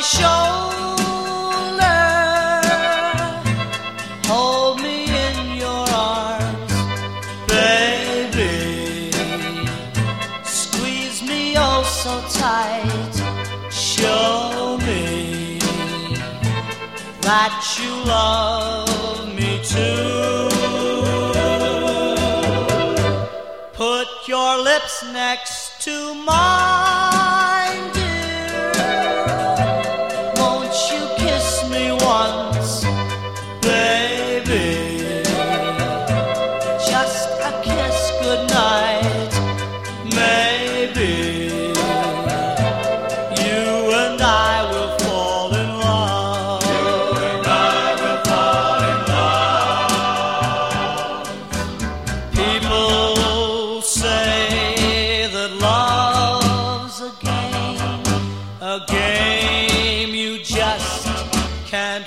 shoulder. Hold me in your arms, baby. Squeeze me oh so tight. Show me that you love me too. Put your lips next to mine, Just a kiss goodnight, maybe. You and I will fall in love. People say that love's a game, a game you just can't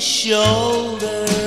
Shoulder.